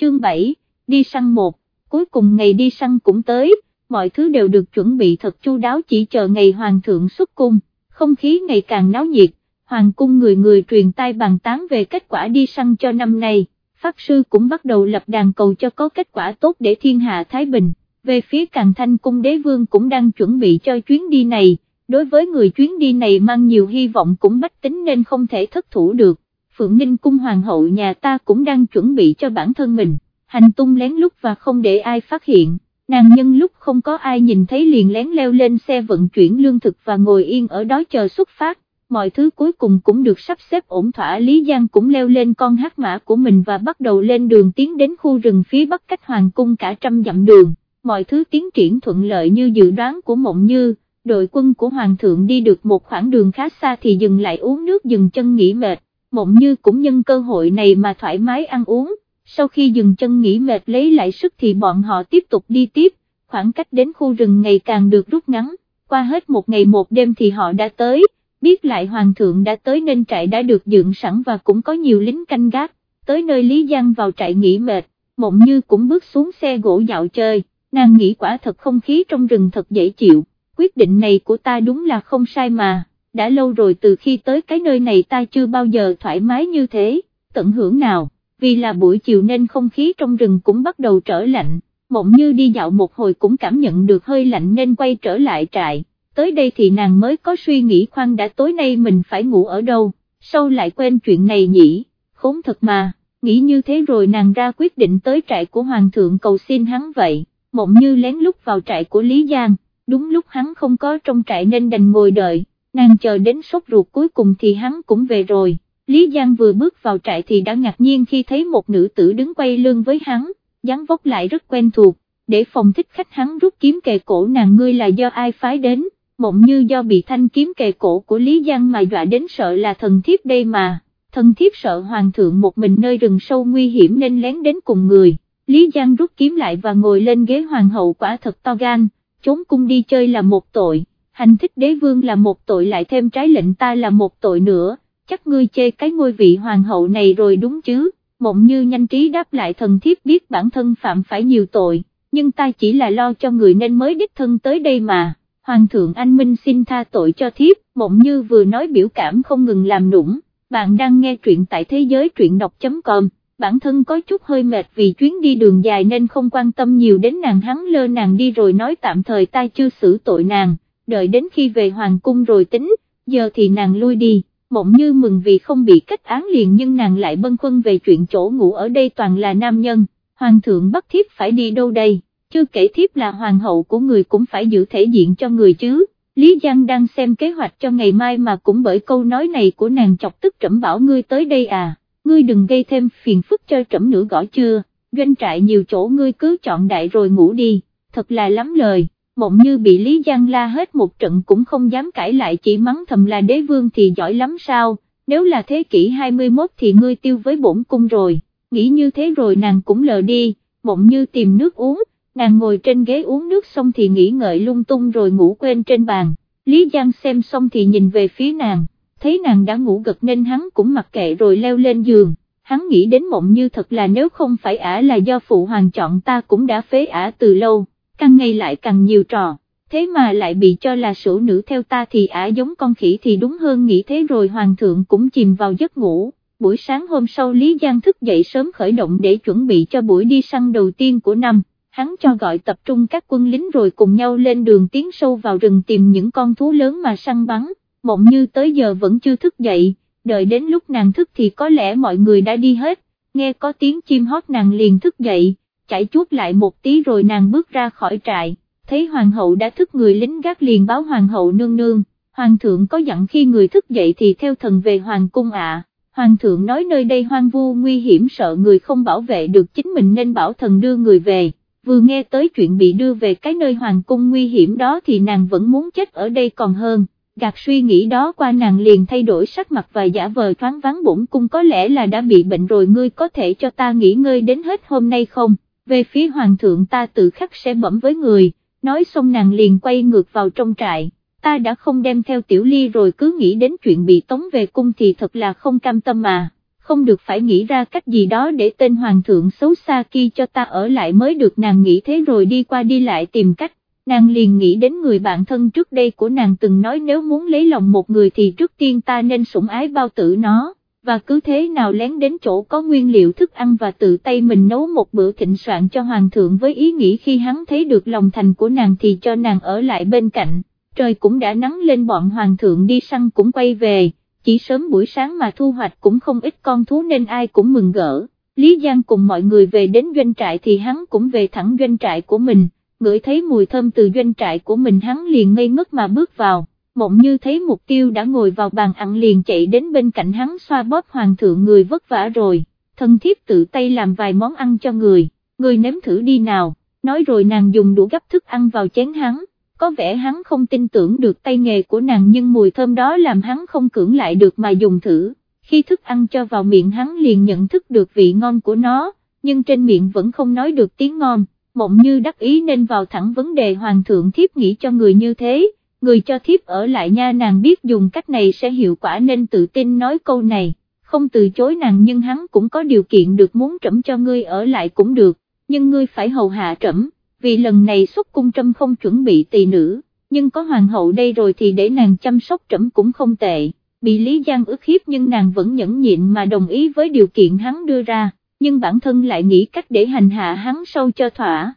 chương 7, đi săn một, cuối cùng ngày đi săn cũng tới, mọi thứ đều được chuẩn bị thật chu đáo chỉ chờ ngày hoàng thượng xuất cung, không khí ngày càng náo nhiệt, hoàng cung người người truyền tai bàn tán về kết quả đi săn cho năm nay, pháp sư cũng bắt đầu lập đàn cầu cho có kết quả tốt để thiên hạ Thái Bình, về phía càng thanh cung đế vương cũng đang chuẩn bị cho chuyến đi này, đối với người chuyến đi này mang nhiều hy vọng cũng bách tính nên không thể thất thủ được, Phượng Ninh cung hoàng hậu nhà ta cũng đang chuẩn bị cho bản thân mình, hành tung lén lút và không để ai phát hiện. Nàng nhân lúc không có ai nhìn thấy liền lén leo lên xe vận chuyển lương thực và ngồi yên ở đó chờ xuất phát, mọi thứ cuối cùng cũng được sắp xếp ổn thỏa Lý Giang cũng leo lên con hát mã của mình và bắt đầu lên đường tiến đến khu rừng phía bắc cách hoàng cung cả trăm dặm đường, mọi thứ tiến triển thuận lợi như dự đoán của mộng như, đội quân của hoàng thượng đi được một khoảng đường khá xa thì dừng lại uống nước dừng chân nghỉ mệt, mộng như cũng nhân cơ hội này mà thoải mái ăn uống. Sau khi dừng chân nghỉ mệt lấy lại sức thì bọn họ tiếp tục đi tiếp, khoảng cách đến khu rừng ngày càng được rút ngắn, qua hết một ngày một đêm thì họ đã tới, biết lại hoàng thượng đã tới nên trại đã được dựng sẵn và cũng có nhiều lính canh gác, tới nơi Lý Giang vào trại nghỉ mệt, mộng như cũng bước xuống xe gỗ dạo chơi, nàng nghĩ quả thật không khí trong rừng thật dễ chịu, quyết định này của ta đúng là không sai mà, đã lâu rồi từ khi tới cái nơi này ta chưa bao giờ thoải mái như thế, tận hưởng nào vì là buổi chiều nên không khí trong rừng cũng bắt đầu trở lạnh, mộng như đi dạo một hồi cũng cảm nhận được hơi lạnh nên quay trở lại trại, tới đây thì nàng mới có suy nghĩ khoan đã tối nay mình phải ngủ ở đâu, sau lại quên chuyện này nhỉ, khốn thật mà, nghĩ như thế rồi nàng ra quyết định tới trại của Hoàng thượng cầu xin hắn vậy, mộng như lén lút vào trại của Lý Giang, đúng lúc hắn không có trong trại nên đành ngồi đợi, nàng chờ đến sốt ruột cuối cùng thì hắn cũng về rồi. Lý Giang vừa bước vào trại thì đã ngạc nhiên khi thấy một nữ tử đứng quay lưng với hắn, dáng vóc lại rất quen thuộc, để phòng thích khách hắn rút kiếm kề cổ nàng ngươi là do ai phái đến, mộng như do bị thanh kiếm kề cổ của Lý Giang mà dọa đến sợ là thần thiếp đây mà, thần thiếp sợ hoàng thượng một mình nơi rừng sâu nguy hiểm nên lén đến cùng người, Lý Giang rút kiếm lại và ngồi lên ghế hoàng hậu quả thật to gan, trốn cung đi chơi là một tội, hành thích đế vương là một tội lại thêm trái lệnh ta là một tội nữa chắc ngươi chê cái ngôi vị hoàng hậu này rồi đúng chứ, mộng như nhanh trí đáp lại thần thiếp biết bản thân phạm phải nhiều tội, nhưng ta chỉ là lo cho người nên mới đích thân tới đây mà, hoàng thượng anh minh xin tha tội cho thiếp, mộng như vừa nói biểu cảm không ngừng làm nũng, bạn đang nghe truyện tại thế giới truyện đọc.com. Bản thân có chút hơi mệt vì chuyến đi đường dài nên không quan tâm nhiều đến nàng hắn lơ nàng đi rồi nói tạm thời ta chưa xử tội nàng, đợi đến khi về hoàng cung rồi tính, giờ thì nàng lui đi mộng như mừng vì không bị kết án liền nhưng nàng lại bân khuân về chuyện chỗ ngủ ở đây toàn là nam nhân, hoàng thượng bắt thiếp phải đi đâu đây, chưa kể thiếp là hoàng hậu của người cũng phải giữ thể diện cho người chứ. Lý Giang đang xem kế hoạch cho ngày mai mà cũng bởi câu nói này của nàng chọc tức trẫm bảo ngươi tới đây à, ngươi đừng gây thêm phiền phức cho trẫm nữa gõ chưa, doanh trại nhiều chỗ ngươi cứ chọn đại rồi ngủ đi, thật là lắm lời mộng như bị Lý Giang la hết một trận cũng không dám cãi lại chỉ mắng thầm là đế vương thì giỏi lắm sao, nếu là thế kỷ 21 thì ngươi tiêu với bổn cung rồi, nghĩ như thế rồi nàng cũng lờ đi, mộng như tìm nước uống, nàng ngồi trên ghế uống nước xong thì nghĩ ngợi lung tung rồi ngủ quên trên bàn, Lý Giang xem xong thì nhìn về phía nàng, thấy nàng đã ngủ gật nên hắn cũng mặc kệ rồi leo lên giường. Hắn nghĩ đến mộng như thật là nếu không phải ả là do phụ hoàng chọn ta cũng đã phế ả từ lâu càng ngày lại càng nhiều trò, thế mà lại bị cho là sổ nữ theo ta thì ả giống con khỉ thì đúng hơn nghĩ thế rồi hoàng thượng cũng chìm vào giấc ngủ. Buổi sáng hôm sau Lý Giang thức dậy sớm khởi động để chuẩn bị cho buổi đi săn đầu tiên của năm, hắn cho gọi tập trung các quân lính rồi cùng nhau lên đường tiến sâu vào rừng tìm những con thú lớn mà săn bắn, mộng như tới giờ vẫn chưa thức dậy, đợi đến lúc nàng thức thì có lẽ mọi người đã đi hết, nghe có tiếng chim hót nàng liền thức dậy, chạy chút lại một tí rồi nàng bước ra khỏi trại, thấy hoàng hậu đã thức người lính gác liền báo hoàng hậu nương nương, hoàng thượng có dặn khi người thức dậy thì theo thần về hoàng cung ạ. Hoàng thượng nói nơi đây hoang vu nguy hiểm sợ người không bảo vệ được chính mình nên bảo thần đưa người về, vừa nghe tới chuyện bị đưa về cái nơi hoàng cung nguy hiểm đó thì nàng vẫn muốn chết ở đây còn hơn, gạt suy nghĩ đó qua nàng liền thay đổi sắc mặt và giả vờ thoáng vắng bụng cung có lẽ là đã bị bệnh rồi ngươi có thể cho ta nghỉ ngơi đến hết hôm nay không? Về phía hoàng thượng ta tự khắc sẽ bẩm với người, nói xong nàng liền quay ngược vào trong trại, ta đã không đem theo tiểu ly rồi cứ nghĩ đến chuyện bị tống về cung thì thật là không cam tâm mà, không được phải nghĩ ra cách gì đó để tên hoàng thượng xấu xa kia cho ta ở lại mới được nàng nghĩ thế rồi đi qua đi lại tìm cách, nàng liền nghĩ đến người bạn thân trước đây của nàng từng nói nếu muốn lấy lòng một người thì trước tiên ta nên sủng ái bao tử nó, và cứ thế nào lén đến chỗ có nguyên liệu thức ăn và tự tay mình nấu một bữa thịnh soạn cho hoàng thượng với ý nghĩ khi hắn thấy được lòng thành của nàng thì cho nàng ở lại bên cạnh, trời cũng đã nắng lên bọn hoàng thượng đi săn cũng quay về. Chỉ sớm buổi sáng mà thu hoạch cũng không ít con thú nên ai cũng mừng gỡ. Lý Giang cùng mọi người về đến doanh trại thì hắn cũng về thẳng doanh trại của mình, ngửi thấy mùi thơm từ doanh trại của mình hắn liền ngây ngất mà bước vào, mộng như thấy mục tiêu đã ngồi vào bàn ăn liền chạy đến bên cạnh hắn xoa bóp hoàng thượng người vất vả rồi, thân thiếp tự tay làm vài món ăn cho người, người nếm thử đi nào, nói rồi nàng dùng đũa gấp thức ăn vào chén hắn. Có vẻ hắn không tin tưởng được tay nghề của nàng nhưng mùi thơm đó làm hắn không cưỡng lại được mà dùng thử, khi thức ăn cho vào miệng hắn liền nhận thức được vị ngon của nó, nhưng trên miệng vẫn không nói được tiếng ngon, mộng như đắc ý nên vào thẳng vấn đề hoàng thượng thiếp nghĩ cho người như thế, người cho thiếp ở lại nha nàng biết dùng cách này sẽ hiệu quả nên tự tin nói câu này, không từ chối nàng nhưng hắn cũng có điều kiện được muốn trẫm cho ngươi ở lại cũng được, nhưng ngươi phải hầu hạ trẫm vì lần này xuất cung trâm không chuẩn bị tỳ nữ, nhưng có hoàng hậu đây rồi thì để nàng chăm sóc trẫm cũng không tệ, bị Lý Giang ức hiếp nhưng nàng vẫn nhẫn nhịn mà đồng ý với điều kiện hắn đưa ra, nhưng bản thân lại nghĩ cách để hành hạ hắn sâu cho thỏa,